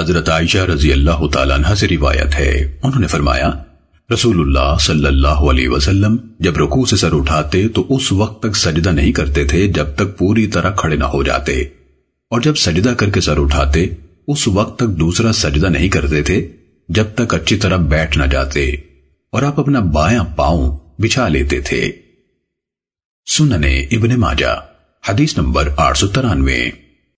حضرت عائشہ رضی اللہ تعالیٰ عنہ سے روایت ہے۔ انہوں نے فرمایا، رسول اللہ صلی اللہ علیہ وسلم جب رکوع سے سر اٹھاتے تو اس وقت تک سجدہ نہیں کرتے تھے جب تک پوری طرح کھڑے نہ ہو جاتے۔ اور جب سجدہ کر کے سر اٹھاتے، اس وقت تک دوسرا سجدہ نہیں کرتے تھے جب تک اچھی طرح بیٹھ نہ جاتے۔ اور آپ اپنا بایاں پاؤں بچھا لیتے تھے۔ سننے ابن ماجہ، حدیث نمبر آٹھ سو ترانوے۔